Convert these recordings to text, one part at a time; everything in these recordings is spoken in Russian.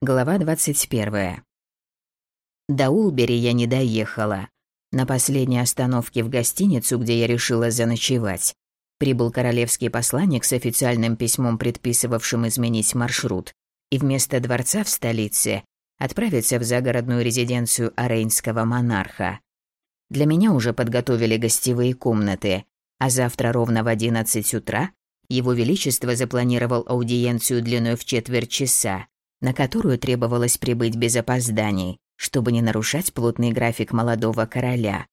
Глава 21. До Улбери я не доехала. На последней остановке в гостиницу, где я решила заночевать, прибыл королевский посланник с официальным письмом, предписывавшим изменить маршрут, и вместо дворца в столице отправиться в загородную резиденцию арейнского монарха. Для меня уже подготовили гостевые комнаты, а завтра ровно в 11 утра его Величество запланировал аудиенцию длиной в четверть часа, на которую требовалось прибыть без опозданий, чтобы не нарушать плотный график молодого короля.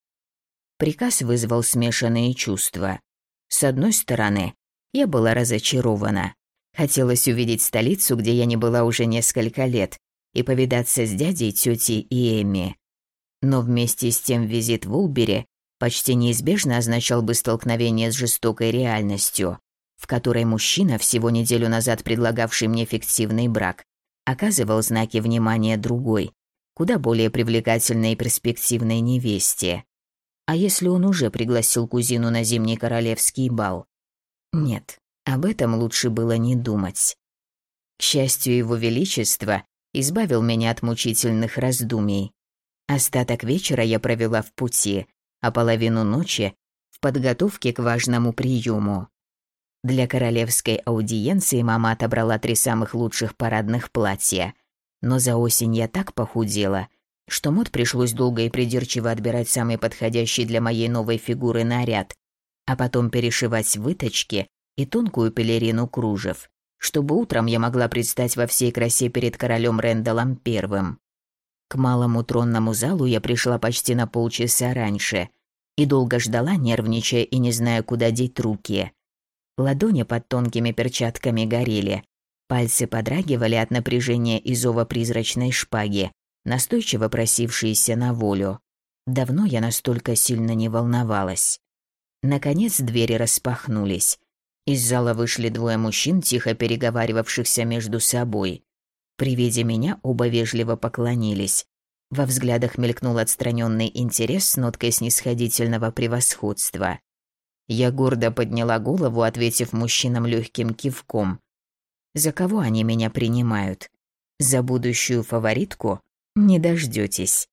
Приказ вызвал смешанные чувства. С одной стороны, я была разочарована. Хотелось увидеть столицу, где я не была уже несколько лет, и повидаться с дядей, тетей и Эми. Но вместе с тем визит в Улбери почти неизбежно означал бы столкновение с жестокой реальностью, в которой мужчина, всего неделю назад предлагавший мне фиктивный брак, оказывал знаки внимания другой, куда более привлекательной и перспективной невесте. А если он уже пригласил кузину на зимний королевский бал? Нет, об этом лучше было не думать. К счастью, его величество избавил меня от мучительных раздумий. Остаток вечера я провела в пути, а половину ночи — в подготовке к важному приему. Для королевской аудиенции мама отобрала три самых лучших парадных платья. Но за осень я так похудела, что мод пришлось долго и придирчиво отбирать самый подходящий для моей новой фигуры наряд, а потом перешивать выточки и тонкую пелерину кружев, чтобы утром я могла предстать во всей красе перед королем Рэндаллом Первым. К малому тронному залу я пришла почти на полчаса раньше и долго ждала, нервничая и не зная, куда деть руки. Ладони под тонкими перчатками горели. Пальцы подрагивали от напряжения и зова призрачной шпаги, настойчиво просившиеся на волю. Давно я настолько сильно не волновалась. Наконец двери распахнулись. Из зала вышли двое мужчин, тихо переговаривавшихся между собой. При виде меня оба вежливо поклонились. Во взглядах мелькнул отстраненный интерес с ноткой снисходительного превосходства. Я гордо подняла голову, ответив мужчинам легким кивком. За кого они меня принимают? За будущую фаворитку? Не дождётесь.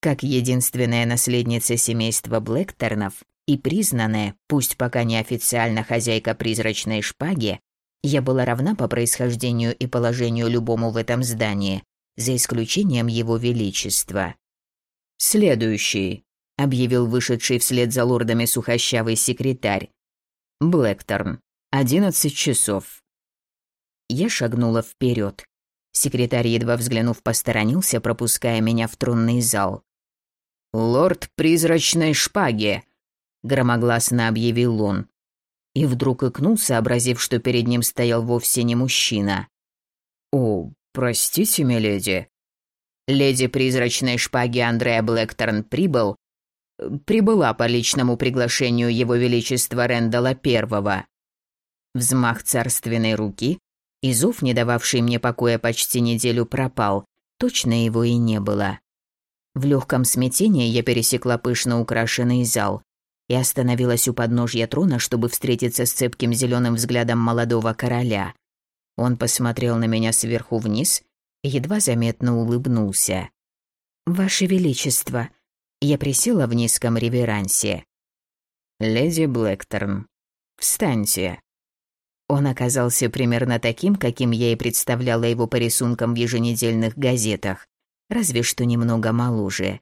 Как единственная наследница семейства Блэкторнов и признанная, пусть пока не официально хозяйка призрачной шпаги, я была равна по происхождению и положению любому в этом здании, за исключением его величества. Следующий объявил вышедший вслед за лордами сухощавый секретарь. Блэкторн. Одиннадцать часов. Я шагнула вперед. Секретарь, едва взглянув, посторонился, пропуская меня в тронный зал. «Лорд призрачной шпаги!» — громогласно объявил он. И вдруг икнул, сообразив, что перед ним стоял вовсе не мужчина. «О, простите, миледи». Леди призрачной шпаги Андреа Блэкторн прибыл прибыла по личному приглашению Его Величества Рэндала Первого. Взмах царственной руки, и зов, не дававший мне покоя почти неделю, пропал, точно его и не было. В легком смятении я пересекла пышно украшенный зал и остановилась у подножья трона, чтобы встретиться с цепким зеленым взглядом молодого короля. Он посмотрел на меня сверху вниз едва заметно улыбнулся. «Ваше Величество», я присела в низком реверансе. «Леди Блэкторн, встаньте». Он оказался примерно таким, каким я и представляла его по рисункам в еженедельных газетах, разве что немного моложе.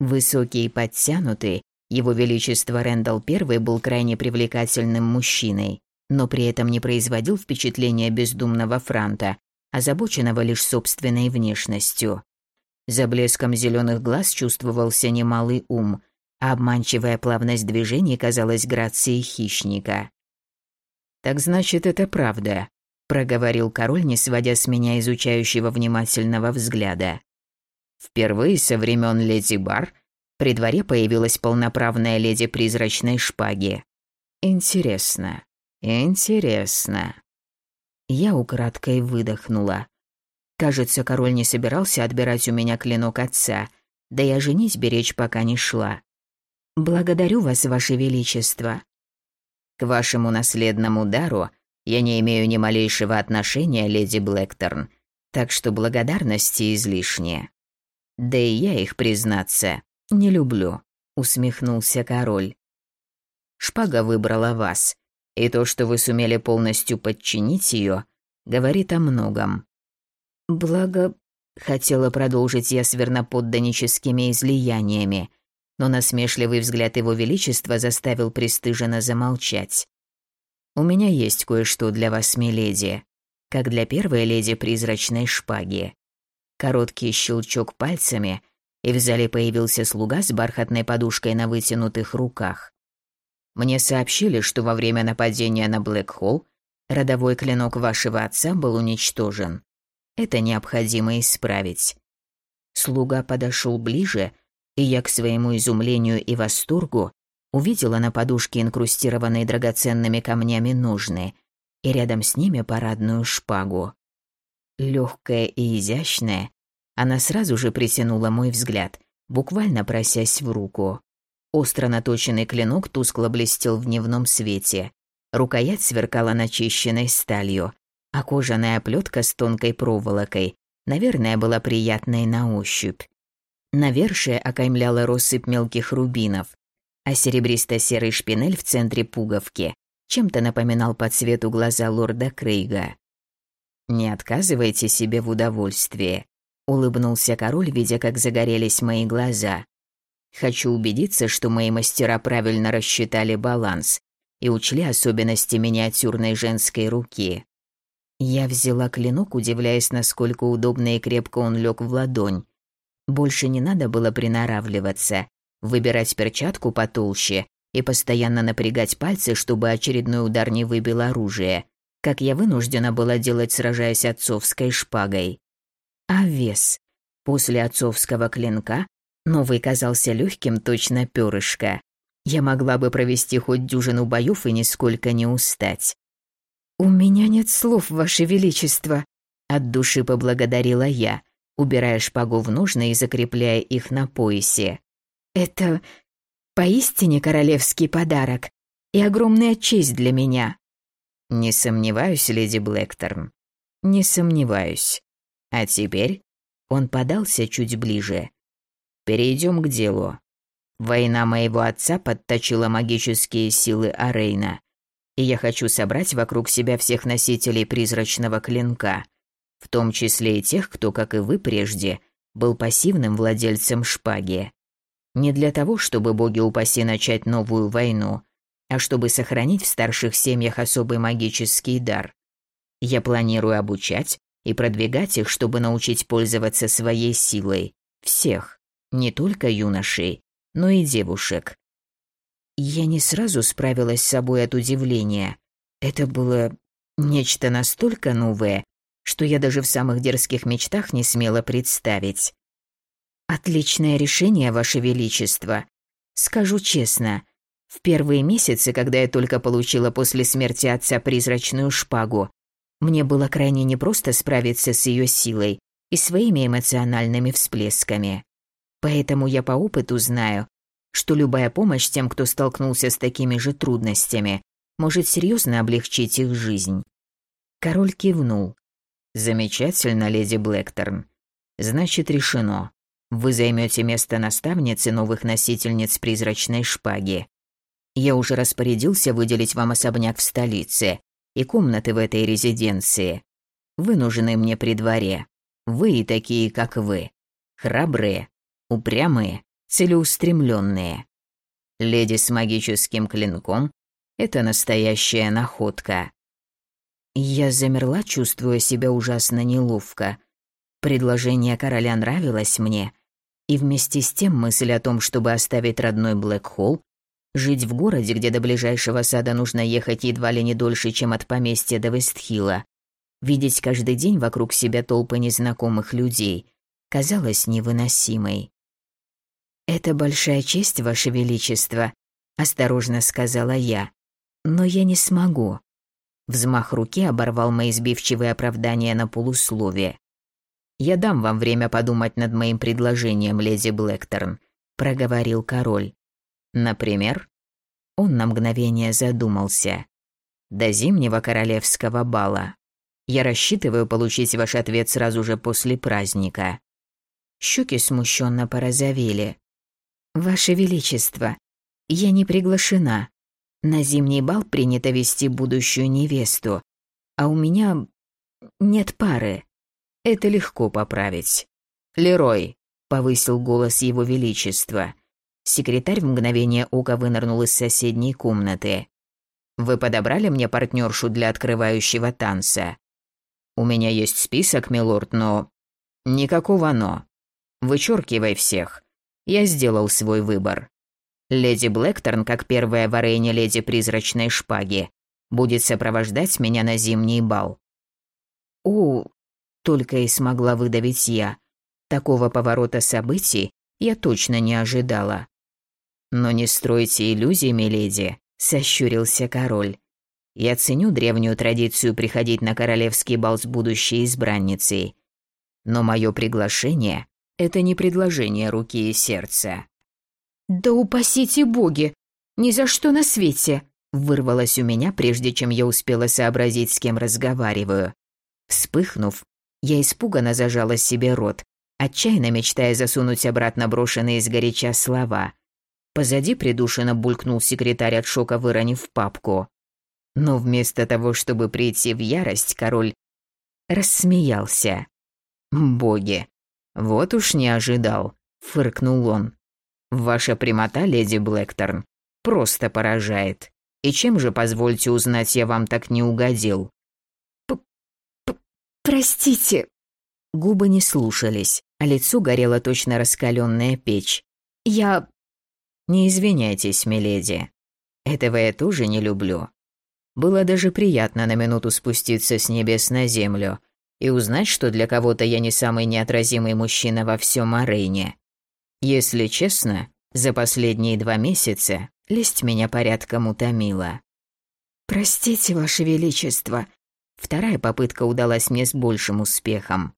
Высокий и подтянутый, его величество Рэндалл I был крайне привлекательным мужчиной, но при этом не производил впечатления бездумного франта, озабоченного лишь собственной внешностью. За блеском зеленых глаз чувствовался немалый ум, а обманчивая плавность движений казалась грацией хищника. «Так значит, это правда», — проговорил король, не сводя с меня изучающего внимательного взгляда. Впервые со времен леди Бар при дворе появилась полноправная леди призрачной шпаги. Интересно, интересно. Я украдкой выдохнула. Кажется, король не собирался отбирать у меня клинок отца, да я женить беречь пока не шла. Благодарю вас, ваше величество. К вашему наследному дару я не имею ни малейшего отношения, леди Блэкторн, так что благодарности излишние. Да и я их, признаться, не люблю, усмехнулся король. Шпага выбрала вас, и то, что вы сумели полностью подчинить ее, говорит о многом. Благо, хотела продолжить я с верноподданническими излияниями, но насмешливый взгляд его величества заставил пристыженно замолчать. «У меня есть кое-что для вас, миледи, как для первой леди призрачной шпаги». Короткий щелчок пальцами, и в зале появился слуга с бархатной подушкой на вытянутых руках. Мне сообщили, что во время нападения на Блэкхолл родовой клинок вашего отца был уничтожен. Это необходимо исправить. Слуга подошел ближе, и я к своему изумлению и восторгу увидела на подушке инкрустированные драгоценными камнями ножны и рядом с ними парадную шпагу. Легкая и изящная, она сразу же притянула мой взгляд, буквально просясь в руку. Остро наточенный клинок тускло блестел в дневном свете. Рукоять сверкала начищенной сталью, а кожаная плетка с тонкой проволокой, наверное, была приятной на ощупь. Навершие окаймляла россыпь мелких рубинов, а серебристо-серый шпинель в центре пуговки чем-то напоминал по цвету глаза лорда Крейга. «Не отказывайте себе в удовольствии», — улыбнулся король, видя, как загорелись мои глаза. «Хочу убедиться, что мои мастера правильно рассчитали баланс и учли особенности миниатюрной женской руки». Я взяла клинок, удивляясь, насколько удобно и крепко он лег в ладонь, больше не надо было приноравливаться, выбирать перчатку потолще и постоянно напрягать пальцы, чтобы очередной удар не выбил оружие, как я вынуждена была делать, сражаясь отцовской шпагой. А вес? После отцовского клинка новый казался легким точно перышко. Я могла бы провести хоть дюжину боев и нисколько не устать. «У меня нет слов, Ваше Величество», — от души поблагодарила я, убирая шпагу в ножны и закрепляя их на поясе. «Это поистине королевский подарок и огромная честь для меня». «Не сомневаюсь, леди Блэкторн, не сомневаюсь. А теперь...» Он подался чуть ближе. «Перейдем к делу. Война моего отца подточила магические силы Арейна, и я хочу собрать вокруг себя всех носителей призрачного клинка, в том числе и тех, кто, как и вы прежде, был пассивным владельцем шпаги. Не для того, чтобы боги упаси начать новую войну, а чтобы сохранить в старших семьях особый магический дар. Я планирую обучать и продвигать их, чтобы научить пользоваться своей силой. Всех, не только юношей, но и девушек. Я не сразу справилась с собой от удивления. Это было нечто настолько новое, что я даже в самых дерзких мечтах не смела представить. Отличное решение, Ваше Величество. Скажу честно, в первые месяцы, когда я только получила после смерти отца призрачную шпагу, мне было крайне непросто справиться с ее силой и своими эмоциональными всплесками. Поэтому я по опыту знаю, что любая помощь тем, кто столкнулся с такими же трудностями, может серьезно облегчить их жизнь. Король кивнул. Замечательно, леди Блэкторн. Значит, решено. Вы займете место наставницы новых носительниц призрачной шпаги. Я уже распорядился выделить вам особняк в столице и комнаты в этой резиденции. Вы нужны мне при дворе. Вы и такие, как вы. Храбрые, упрямые, целеустремленные. Леди с магическим клинком – это настоящая находка. Я замерла, чувствуя себя ужасно неловко. Предложение короля нравилось мне, и вместе с тем мысль о том, чтобы оставить родной Блэкхолл, жить в городе, где до ближайшего сада нужно ехать едва ли не дольше, чем от поместья до Вестхилла, видеть каждый день вокруг себя толпы незнакомых людей, казалось невыносимой. «Это большая честь, Ваше Величество», — осторожно сказала я. «Но я не смогу. Взмах руки оборвал мои сбивчивые оправдания на полусловие. «Я дам вам время подумать над моим предложением, леди Блэкторн», — проговорил король. «Например?» Он на мгновение задумался. «До зимнего королевского бала». Я рассчитываю получить ваш ответ сразу же после праздника». Щеки смущенно порозовели. «Ваше Величество, я не приглашена. На зимний бал принято вести будущую невесту, а у меня нет пары. Это легко поправить. Лерой, повысил голос его величества. Секретарь в мгновение ока вынырнул из соседней комнаты. Вы подобрали мне партнершу для открывающего танца? У меня есть список, милорд, но никакого но. Вычеркивай всех. Я сделал свой выбор. Леди Блэкторн, как первая в леди призрачной шпаги, будет сопровождать меня на зимний бал. «О!» — только и смогла выдавить я. Такого поворота событий я точно не ожидала. «Но не стройте иллюзий, миледи», — сощурился король. «Я ценю древнюю традицию приходить на королевский бал с будущей избранницей. Но мое приглашение — это не предложение руки и сердца. «Да упасите боги! Ни за что на свете!» Вырвалось у меня, прежде чем я успела сообразить, с кем разговариваю. Вспыхнув, я испуганно зажала себе рот, отчаянно мечтая засунуть обратно брошенные из горяча слова. Позади придушенно булькнул секретарь от шока, выронив папку. Но вместо того, чтобы прийти в ярость, король рассмеялся. «Боги, вот уж не ожидал», — фыркнул он. Ваша прямота, леди Блэкторн, просто поражает. И чем же, позвольте узнать, я вам так не угодил? П -п Простите. Губы не слушались, а лицо горела точно раскаленная печь. Я... Не извиняйтесь, миледи. Этого я тоже не люблю. Было даже приятно на минуту спуститься с небес на землю и узнать, что для кого-то я не самый неотразимый мужчина во всем Арене. Если честно, за последние два месяца лесть меня порядком утомила. «Простите, Ваше Величество», вторая попытка удалась мне с большим успехом.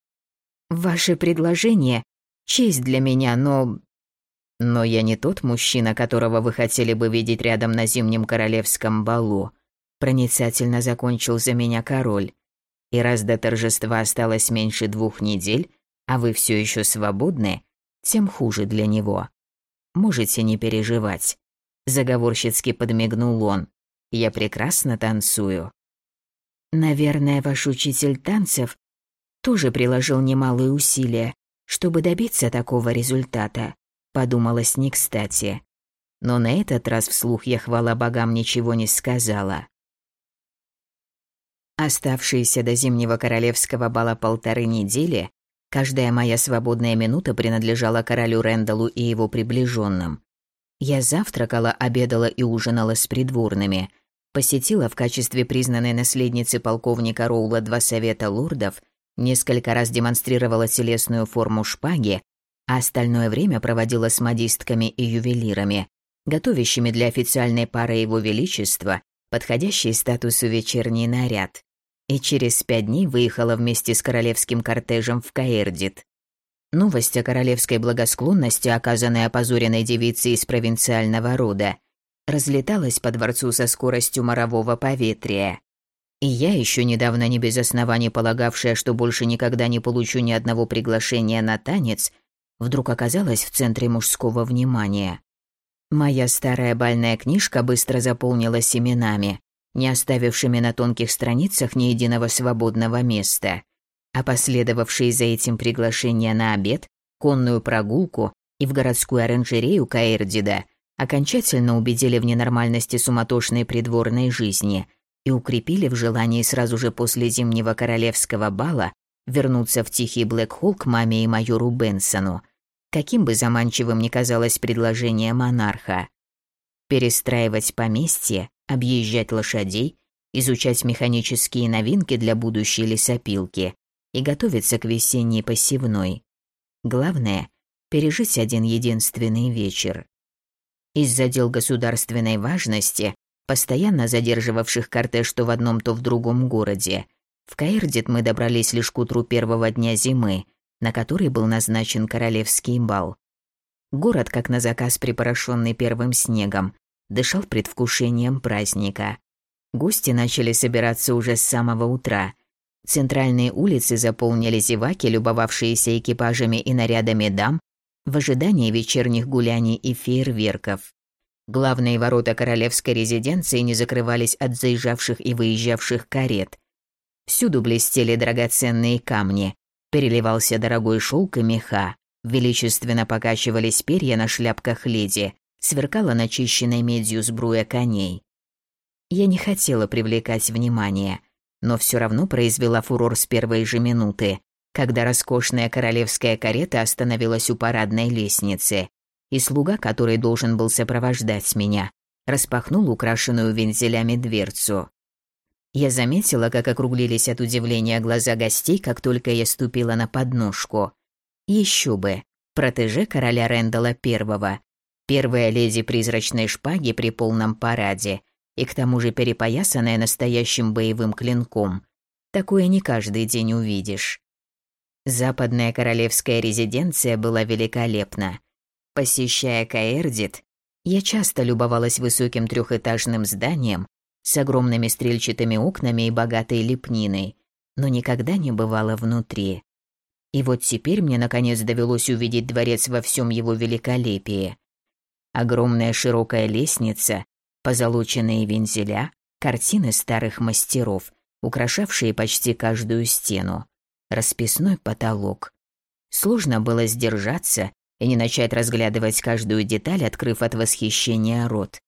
«Ваше предложение — честь для меня, но...» «Но я не тот мужчина, которого вы хотели бы видеть рядом на зимнем королевском балу», проницательно закончил за меня король. «И раз до торжества осталось меньше двух недель, а вы все еще свободны, тем хуже для него. Можете не переживать. Заговорщицки подмигнул он. Я прекрасно танцую. Наверное, ваш учитель танцев тоже приложил немалые усилия, чтобы добиться такого результата, подумалось не кстати. Но на этот раз вслух я хвала богам ничего не сказала. Оставшиеся до зимнего королевского бала полторы недели Каждая моя свободная минута принадлежала королю Рэндаллу и его приближенным. Я завтракала, обедала и ужинала с придворными, посетила в качестве признанной наследницы полковника Роула два совета лордов, несколько раз демонстрировала телесную форму шпаги, а остальное время проводила с модистками и ювелирами, готовящими для официальной пары его величества подходящий статусу вечерний наряд и через пять дней выехала вместе с королевским кортежем в Каэрдит. Новость о королевской благосклонности, оказанной опозоренной девице из провинциального рода, разлеталась по дворцу со скоростью морового поветрия. И я, еще недавно не без оснований полагавшая, что больше никогда не получу ни одного приглашения на танец, вдруг оказалась в центре мужского внимания. Моя старая бальная книжка быстро заполнилась именами, не оставившими на тонких страницах ни единого свободного места, а последовавшие за этим приглашения на обед, конную прогулку и в городскую оранжерею Каэрдида окончательно убедили в ненормальности суматошной придворной жизни и укрепили в желании сразу же после зимнего королевского бала вернуться в тихий Блэкхолл к маме и майору Бенсону, каким бы заманчивым ни казалось предложение монарха. Перестраивать поместье, объезжать лошадей, изучать механические новинки для будущей лесопилки и готовиться к весенней посевной. Главное – пережить один единственный вечер. Из-за дел государственной важности, постоянно задерживавших кортеж то в одном, то в другом городе, в Каирдит мы добрались лишь к утру первого дня зимы, на который был назначен королевский бал. Город, как на заказ припорошенный первым снегом, дышал предвкушением праздника. Гости начали собираться уже с самого утра. Центральные улицы заполнили зеваки, любовавшиеся экипажами и нарядами дам, в ожидании вечерних гуляний и фейерверков. Главные ворота королевской резиденции не закрывались от заезжавших и выезжавших карет. Всюду блестели драгоценные камни, переливался дорогой шелк и меха, величественно покачивались перья на шляпках леди, сверкала начищенной медью сбруя коней. Я не хотела привлекать внимание, но все равно произвела фурор с первой же минуты, когда роскошная королевская карета остановилась у парадной лестницы, и слуга, который должен был сопровождать меня, распахнул украшенную вензелями дверцу. Я заметила, как округлились от удивления глаза гостей, как только я ступила на подножку. Еще бы, протеже короля Рэндала Первого, первая леди призрачной шпаги при полном параде, и к тому же перепоясанная настоящим боевым клинком. Такое не каждый день увидишь. Западная королевская резиденция была великолепна. Посещая Каэрдит, я часто любовалась высоким трехэтажным зданием с огромными стрельчатыми окнами и богатой лепниной, но никогда не бывала внутри. И вот теперь мне наконец довелось увидеть дворец во всем его великолепии. Огромная широкая лестница, позолоченные вензеля, картины старых мастеров, украшавшие почти каждую стену, расписной потолок. Сложно было сдержаться и не начать разглядывать каждую деталь, открыв от восхищения рот.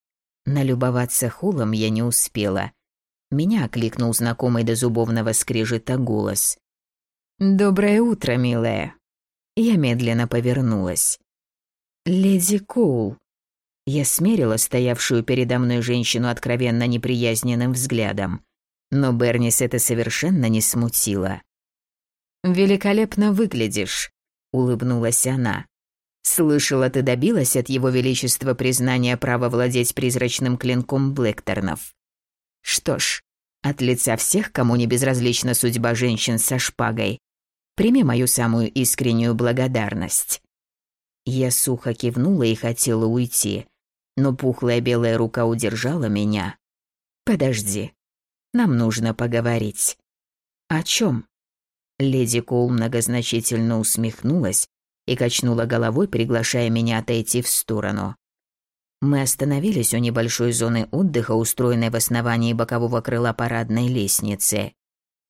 Налюбоваться холом я не успела. Меня окликнул знакомый до зубовного скрежета голос. «Доброе утро, милая». Я медленно повернулась. «Леди Коул», я смерила стоявшую передо мной женщину откровенно неприязненным взглядом, но Бернис это совершенно не смутило. «Великолепно выглядишь», — улыбнулась она. «Слышала, ты добилась от его величества признания права владеть призрачным клинком Блэкторнов. Что ж, от лица всех, кому не безразлична судьба женщин со шпагой, прими мою самую искреннюю благодарность». Я сухо кивнула и хотела уйти, но пухлая белая рука удержала меня. «Подожди, нам нужно поговорить». «О чем?» Леди Коул многозначительно усмехнулась и качнула головой, приглашая меня отойти в сторону. Мы остановились у небольшой зоны отдыха, устроенной в основании бокового крыла парадной лестницы.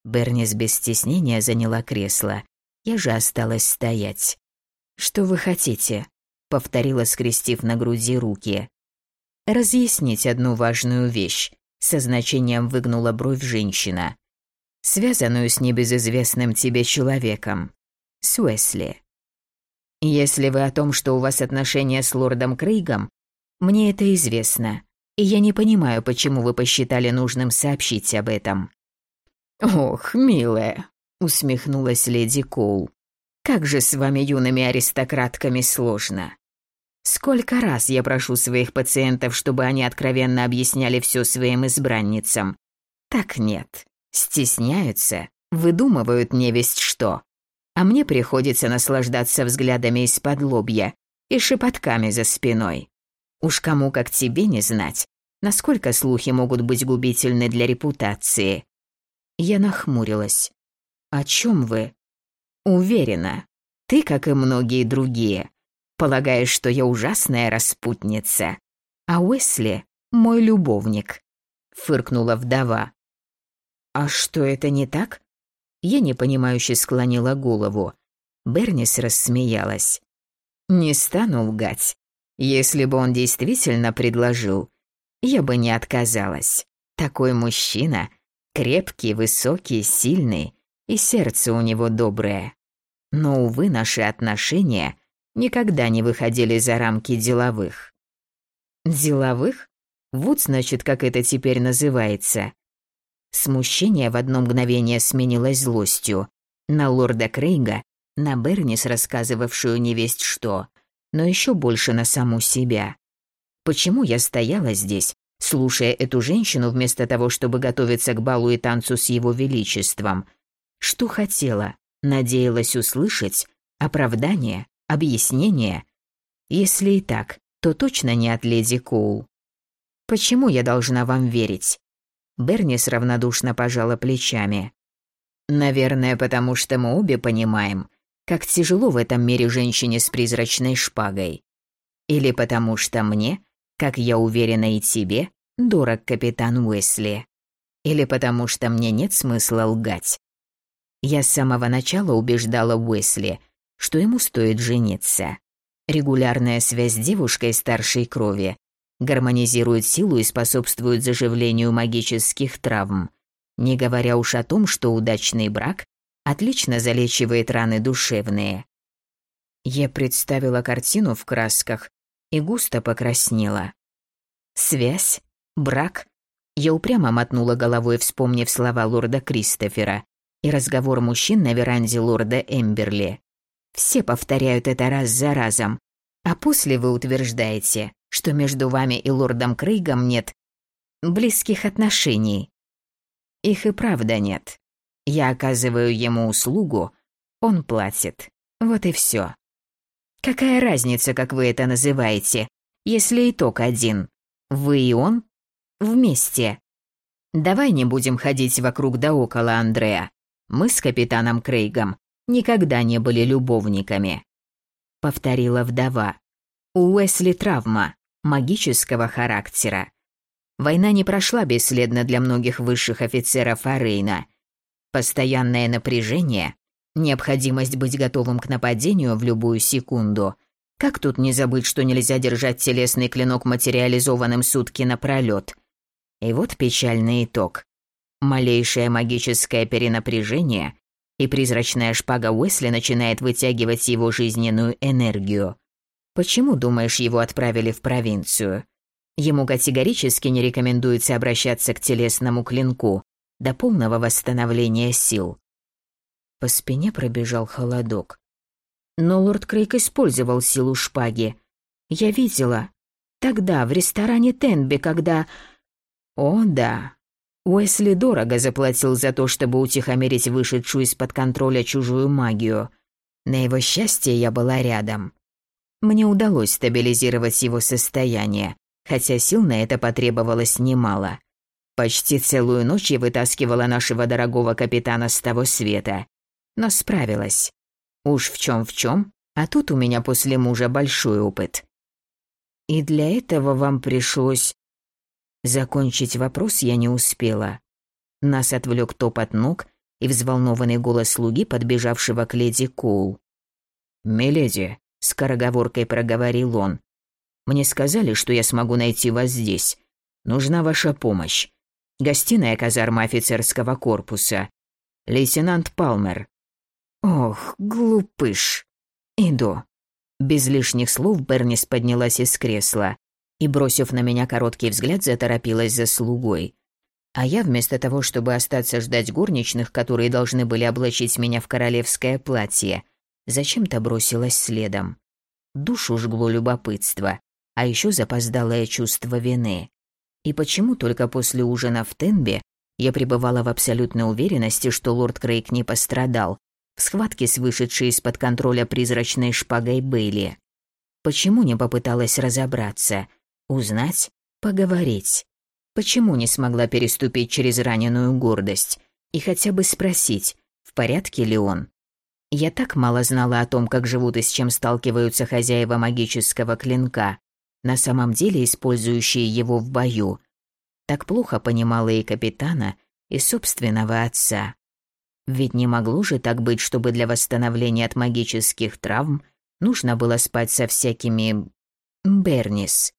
Бернис без стеснения заняла кресло. Я же осталась стоять. «Что вы хотите?» — повторила, скрестив на груди руки. «Разъяснить одну важную вещь», — со значением выгнула бровь женщина. «Связанную с небезызвестным тебе человеком. С Уэсли. Если вы о том, что у вас отношения с лордом Крейгом, мне это известно, и я не понимаю, почему вы посчитали нужным сообщить об этом». «Ох, милая», — усмехнулась леди Коул. Как же с вами, юными аристократками, сложно. Сколько раз я прошу своих пациентов, чтобы они откровенно объясняли все своим избранницам. Так нет. Стесняются, выдумывают невесть что. А мне приходится наслаждаться взглядами из-под лобья и шепотками за спиной. Уж кому как тебе не знать, насколько слухи могут быть губительны для репутации. Я нахмурилась. «О чем вы?» Уверена, ты, как и многие другие, полагаешь, что я ужасная распутница, а Уэсли — мой любовник», — фыркнула вдова. «А что, это не так?» Я непонимающе склонила голову. Бернис рассмеялась. «Не стану лгать. Если бы он действительно предложил, я бы не отказалась. Такой мужчина, крепкий, высокий, сильный, и сердце у него доброе. Но, увы, наши отношения никогда не выходили за рамки деловых. Деловых? Вот, значит, как это теперь называется. Смущение в одно мгновение сменилось злостью. На лорда Крейга, на Бернис, рассказывавшую невесть что, но еще больше на саму себя. Почему я стояла здесь, слушая эту женщину вместо того, чтобы готовиться к балу и танцу с его величеством – что хотела, надеялась услышать оправдание, объяснение. Если и так, то точно не от леди Коул. Почему я должна вам верить? Бернис равнодушно пожала плечами. Наверное, потому что мы обе понимаем, как тяжело в этом мире женщине с призрачной шпагой. Или потому что мне, как я уверена и тебе, дорог капитан Уэсли. Или потому что мне нет смысла лгать. Я с самого начала убеждала Уэсли, что ему стоит жениться. Регулярная связь с девушкой старшей крови гармонизирует силу и способствует заживлению магических травм, не говоря уж о том, что удачный брак отлично залечивает раны душевные. Я представила картину в красках и густо покраснела. Связь? Брак? Я упрямо мотнула головой, вспомнив слова лорда Кристофера и разговор мужчин на веранде лорда Эмберли. Все повторяют это раз за разом, а после вы утверждаете, что между вами и лордом Крейгом нет близких отношений. Их и правда нет. Я оказываю ему услугу, он платит. Вот и все. Какая разница, как вы это называете, если итог один? Вы и он? Вместе. Давай не будем ходить вокруг да около Андрея. Мы с капитаном Крейгом никогда не были любовниками. Повторила вдова. У Уэсли травма магического характера. Война не прошла бесследно для многих высших офицеров Арейна. Постоянное напряжение, необходимость быть готовым к нападению в любую секунду. Как тут не забыть, что нельзя держать телесный клинок материализованным сутки напролёт? И вот печальный итог. Малейшее магическое перенапряжение, и призрачная шпага Уэсли начинает вытягивать его жизненную энергию. Почему, думаешь, его отправили в провинцию? Ему категорически не рекомендуется обращаться к телесному клинку до полного восстановления сил. По спине пробежал холодок. Но лорд Крейг использовал силу шпаги. Я видела. Тогда, в ресторане Тенби, когда... О, да. Уэсли дорого заплатил за то, чтобы утихомирить вышедшую из-под контроля чужую магию. На его счастье я была рядом. Мне удалось стабилизировать его состояние, хотя сил на это потребовалось немало. Почти целую ночь я вытаскивала нашего дорогого капитана с того света, но справилась. Уж в чем в чем, а тут у меня после мужа большой опыт. И для этого вам пришлось... Закончить вопрос я не успела. Нас отвлек топот ног и взволнованный голос слуги, подбежавшего к леди Коул. «Миледи, скороговоркой проговорил он. Мне сказали, что я смогу найти вас здесь. Нужна ваша помощь. Гостиная казарма офицерского корпуса. Лейтенант Палмер. Ох, глупыш. Иду. Без лишних слов Бернис поднялась из кресла и, бросив на меня короткий взгляд, заторопилась за слугой. А я вместо того, чтобы остаться ждать горничных, которые должны были облачить меня в королевское платье, зачем-то бросилась следом. Душу жгло любопытство, а еще запоздалое чувство вины. И почему только после ужина в Тенбе я пребывала в абсолютной уверенности, что лорд Крейг не пострадал в схватке с вышедшей из-под контроля призрачной шпагой Бейли? Почему не попыталась разобраться, узнать, поговорить? Почему не смогла переступить через раненую гордость и хотя бы спросить, в порядке ли он? Я так мало знала о том, как живут и с чем сталкиваются хозяева магического клинка, на самом деле использующие его в бою. Так плохо понимала и капитана, и собственного отца. Ведь не могло же так быть, чтобы для восстановления от магических травм нужно было спать со всякими... Бернис.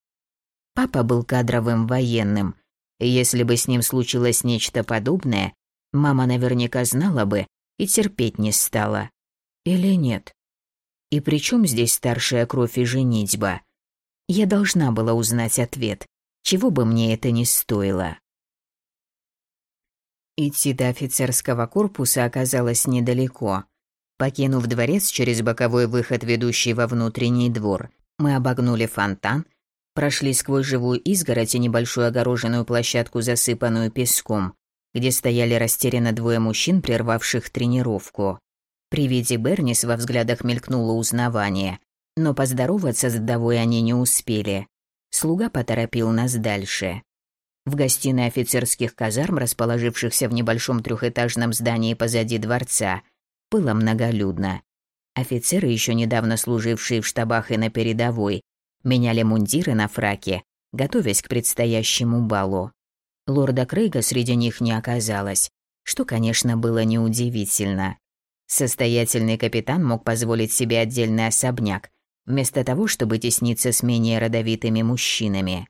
Папа был кадровым военным, если бы с ним случилось нечто подобное, мама наверняка знала бы и терпеть не стала. Или нет? И при чем здесь старшая кровь и женитьба? Я должна была узнать ответ, чего бы мне это ни стоило. Идти до офицерского корпуса оказалось недалеко. Покинув дворец через боковой выход, ведущий во внутренний двор, мы обогнули фонтан, прошли сквозь живую изгородь и небольшую огороженную площадку, засыпанную песком, где стояли растерянно двое мужчин, прервавших тренировку. При виде Бернис во взглядах мелькнуло узнавание, но поздороваться с вдовой они не успели. Слуга поторопил нас дальше. В гостиной офицерских казарм, расположившихся в небольшом трехэтажном здании позади дворца, было многолюдно. Офицеры, еще недавно служившие в штабах и на передовой, меняли мундиры на фраке, готовясь к предстоящему балу. Лорда Крейга среди них не оказалось, что, конечно, было неудивительно. Состоятельный капитан мог позволить себе отдельный особняк, вместо того, чтобы тесниться с менее родовитыми мужчинами.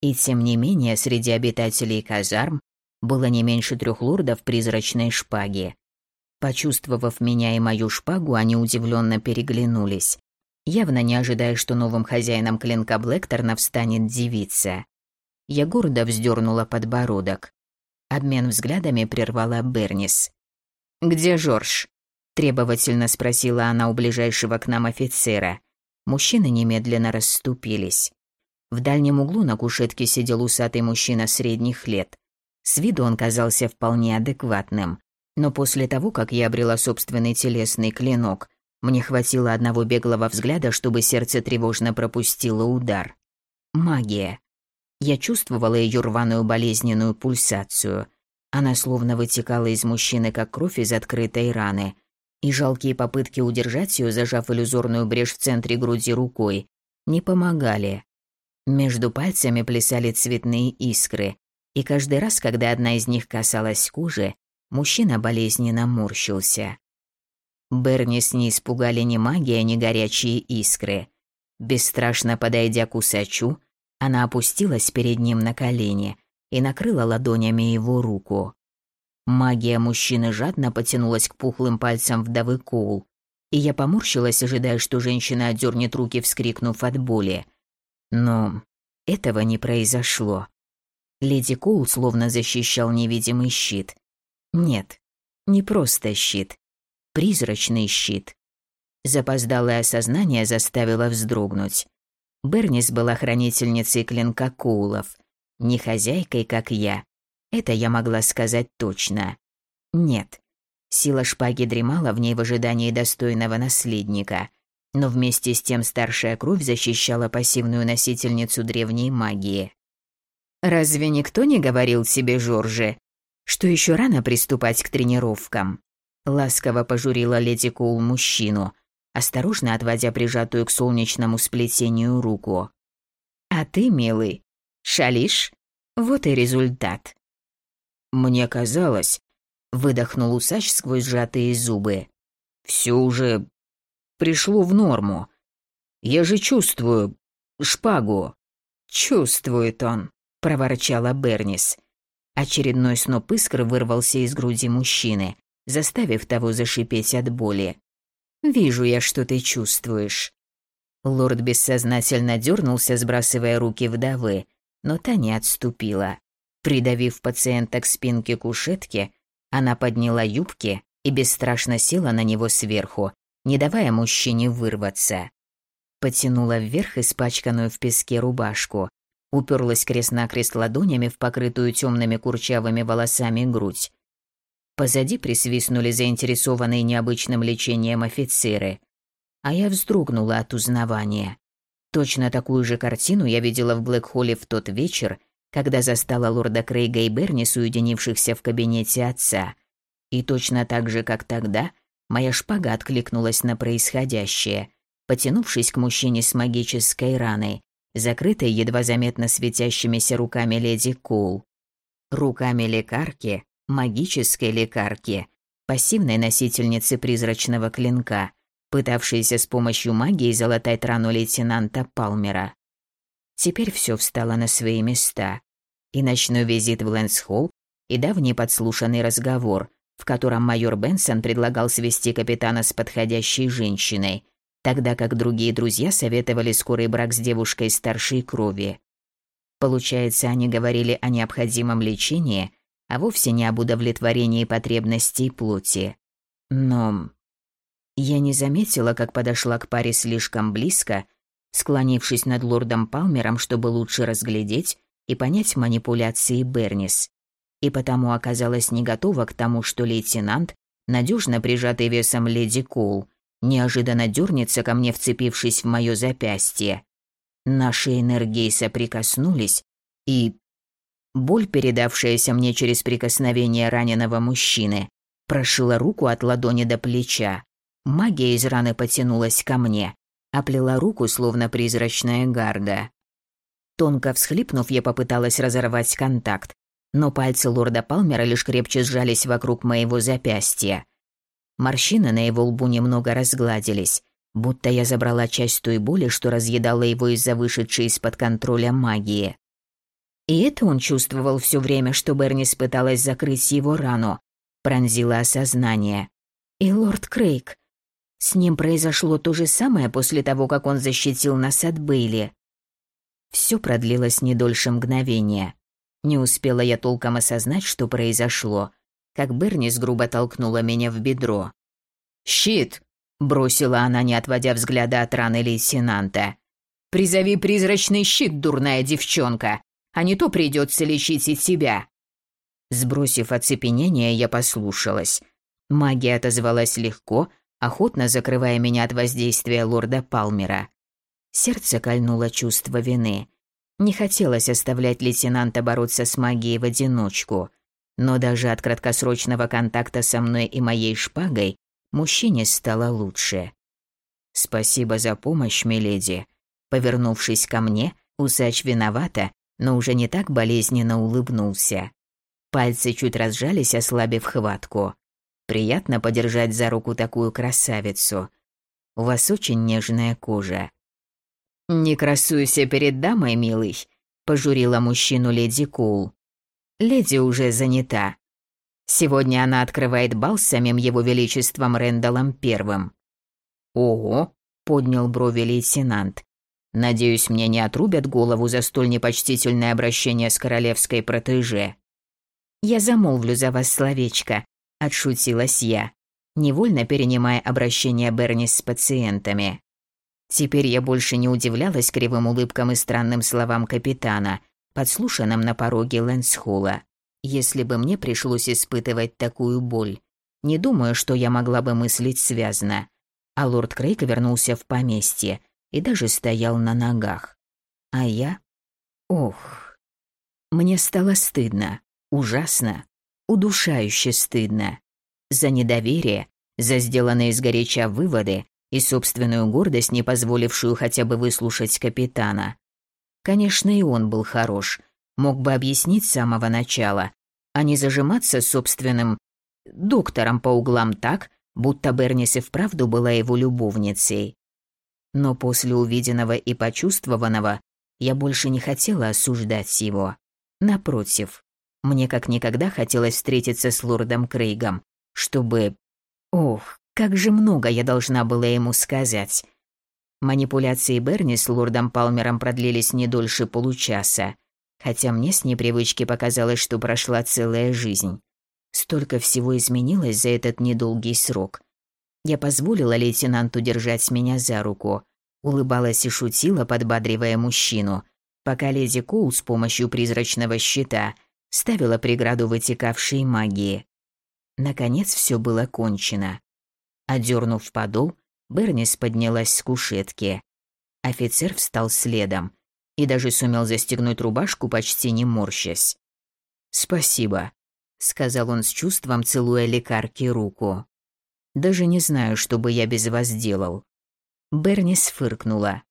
И тем не менее, среди обитателей казарм было не меньше трех лордов призрачной шпаги. Почувствовав меня и мою шпагу, они удивленно переглянулись, явно не ожидая, что новым хозяином клинка Блэкторна встанет девица. Я гордо вздернула подбородок. Обмен взглядами прервала Бернис. «Где Жорж?» – требовательно спросила она у ближайшего к нам офицера. Мужчины немедленно расступились. В дальнем углу на кушетке сидел усатый мужчина средних лет. С виду он казался вполне адекватным, но после того, как я обрела собственный телесный клинок, мне хватило одного беглого взгляда, чтобы сердце тревожно пропустило удар. Магия. Я чувствовала ее рваную болезненную пульсацию. Она словно вытекала из мужчины, как кровь из открытой раны. И жалкие попытки удержать ее, зажав иллюзорную брешь в центре груди рукой, не помогали. Между пальцами плясали цветные искры, и каждый раз, когда одна из них касалась кожи, Мужчина болезненно морщился. Бернис не испугали ни магия, ни горячие искры. Бесстрашно подойдя к усачу, она опустилась перед ним на колени и накрыла ладонями его руку. Магия мужчины жадно потянулась к пухлым пальцам вдовы Коул, и я поморщилась, ожидая, что женщина отдернет руки, вскрикнув от боли. Но этого не произошло. Леди Коул словно защищал невидимый щит, нет, не просто щит. Призрачный щит. Запоздалое осознание заставило вздрогнуть. Бернис была хранительницей клинка Коулов, не хозяйкой, как я. Это я могла сказать точно. Нет. Сила шпаги дремала в ней в ожидании достойного наследника, но вместе с тем старшая кровь защищала пассивную носительницу древней магии. «Разве никто не говорил себе, Жорже, что еще рано приступать к тренировкам. Ласково пожурила леди Коул мужчину, осторожно отводя прижатую к солнечному сплетению руку. «А ты, милый, шалишь? Вот и результат». «Мне казалось», — выдохнул усач сквозь сжатые зубы. «Все уже пришло в норму. Я же чувствую шпагу». «Чувствует он», — проворчала Бернис. Очередной сноп искр вырвался из груди мужчины, заставив того зашипеть от боли. «Вижу я, что ты чувствуешь». Лорд бессознательно дернулся, сбрасывая руки вдовы, но та не отступила. Придавив пациента к спинке кушетки, она подняла юбки и бесстрашно села на него сверху, не давая мужчине вырваться. Потянула вверх испачканную в песке рубашку, уперлась крест-накрест ладонями в покрытую темными курчавыми волосами грудь. Позади присвистнули заинтересованные необычным лечением офицеры, а я вздрогнула от узнавания. Точно такую же картину я видела в Блэкхолле в тот вечер, когда застала лорда Крейга и Берни, соединившихся в кабинете отца. И точно так же, как тогда, моя шпага откликнулась на происходящее, потянувшись к мужчине с магической раной, закрытой едва заметно светящимися руками леди Кул. Руками лекарки, магической лекарки, пассивной носительницы призрачного клинка, пытавшейся с помощью магии залатать рану лейтенанта Палмера. Теперь все встало на свои места. И ночной визит в Лэнсхолл, и давний подслушанный разговор, в котором майор Бенсон предлагал свести капитана с подходящей женщиной, тогда как другие друзья советовали скорый брак с девушкой старшей крови. Получается, они говорили о необходимом лечении, а вовсе не об удовлетворении потребностей плоти. Но я не заметила, как подошла к паре слишком близко, склонившись над лордом Палмером, чтобы лучше разглядеть и понять манипуляции Бернис. И потому оказалась не готова к тому, что лейтенант, надежно прижатый весом леди Коул, неожиданно дернется ко мне, вцепившись в мое запястье. Наши энергии соприкоснулись, и... Боль, передавшаяся мне через прикосновение раненого мужчины, прошила руку от ладони до плеча. Магия из раны потянулась ко мне, оплела руку, словно призрачная гарда. Тонко всхлипнув, я попыталась разорвать контакт, но пальцы лорда Палмера лишь крепче сжались вокруг моего запястья. Морщины на его лбу немного разгладились, будто я забрала часть той боли, что разъедала его из-за вышедшей из-под контроля магии. И это он чувствовал все время, что Бернис пыталась закрыть его рану, пронзило осознание. И лорд Крейг. С ним произошло то же самое после того, как он защитил нас от Бейли. Все продлилось не дольше мгновения. Не успела я толком осознать, что произошло, как Бернис грубо толкнула меня в бедро. «Щит!» – бросила она, не отводя взгляда от раны лейтенанта. «Призови призрачный щит, дурная девчонка, а не то придется лечить и тебя». Сбросив оцепенение, я послушалась. Магия отозвалась легко, охотно закрывая меня от воздействия лорда Палмера. Сердце кольнуло чувство вины. Не хотелось оставлять лейтенанта бороться с магией в одиночку, но даже от краткосрочного контакта со мной и моей шпагой мужчине стало лучше. «Спасибо за помощь, миледи». Повернувшись ко мне, усач виновата, но уже не так болезненно улыбнулся. Пальцы чуть разжались, ослабив хватку. Приятно подержать за руку такую красавицу. У вас очень нежная кожа. «Не красуйся перед дамой, милый», – пожурила мужчину леди Кул. «Леди уже занята. Сегодня она открывает бал с самим его величеством Рэндаллом Первым». «Ого», – поднял брови лейтенант. «Надеюсь, мне не отрубят голову за столь непочтительное обращение с королевской протеже». «Я замолвлю за вас словечко», – отшутилась я, невольно перенимая обращение Бернис с пациентами. Теперь я больше не удивлялась кривым улыбкам и странным словам капитана, подслушанным на пороге Лэнсхола. Если бы мне пришлось испытывать такую боль, не думаю, что я могла бы мыслить связно. А лорд Крейг вернулся в поместье и даже стоял на ногах. А я... Ох... Мне стало стыдно, ужасно, удушающе стыдно. За недоверие, за сделанные сгоряча выводы, и собственную гордость, не позволившую хотя бы выслушать капитана. Конечно, и он был хорош, мог бы объяснить с самого начала, а не зажиматься собственным доктором по углам так, будто Бернис и вправду была его любовницей. Но после увиденного и почувствованного я больше не хотела осуждать его. Напротив, мне как никогда хотелось встретиться с лордом Крейгом, чтобы... Ох, как же много я должна была ему сказать. Манипуляции Берни с лордом Палмером продлились не дольше получаса, хотя мне с непривычки показалось, что прошла целая жизнь. Столько всего изменилось за этот недолгий срок. Я позволила лейтенанту держать меня за руку, улыбалась и шутила, подбадривая мужчину, пока леди Коул с помощью призрачного щита ставила преграду вытекавшей магии. Наконец все было кончено. Одернув подол, Бернис поднялась с кушетки. Офицер встал следом и даже сумел застегнуть рубашку, почти не морщась. «Спасибо», — сказал он с чувством, целуя лекарке руку. «Даже не знаю, что бы я без вас делал». Бернис фыркнула.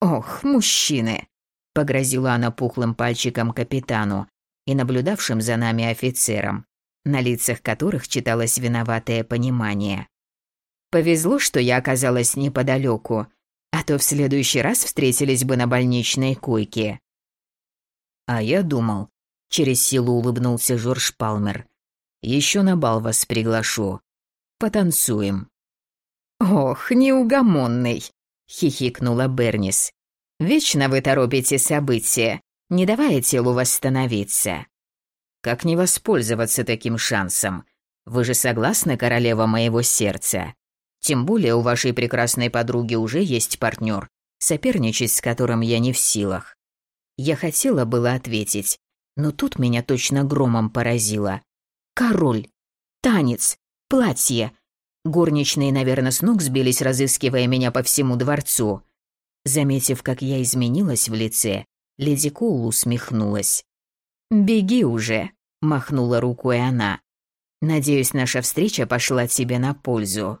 «Ох, мужчины!» — погрозила она пухлым пальчиком капитану и наблюдавшим за нами офицерам, на лицах которых читалось виноватое понимание. Повезло, что я оказалась неподалеку, а то в следующий раз встретились бы на больничной койке. А я думал, через силу улыбнулся Жорж Палмер. Еще на бал вас приглашу. Потанцуем. Ох, неугомонный, хихикнула Бернис. Вечно вы торопите события, не давая телу восстановиться. Как не воспользоваться таким шансом? Вы же согласны, королева моего сердца? Тем более у вашей прекрасной подруги уже есть партнер, соперничать с которым я не в силах. Я хотела было ответить, но тут меня точно громом поразило. Король, танец, платье. Горничные, наверное, с ног сбились, разыскивая меня по всему дворцу. Заметив, как я изменилась в лице, леди Коул усмехнулась. «Беги уже», — махнула рукой она. «Надеюсь, наша встреча пошла тебе на пользу».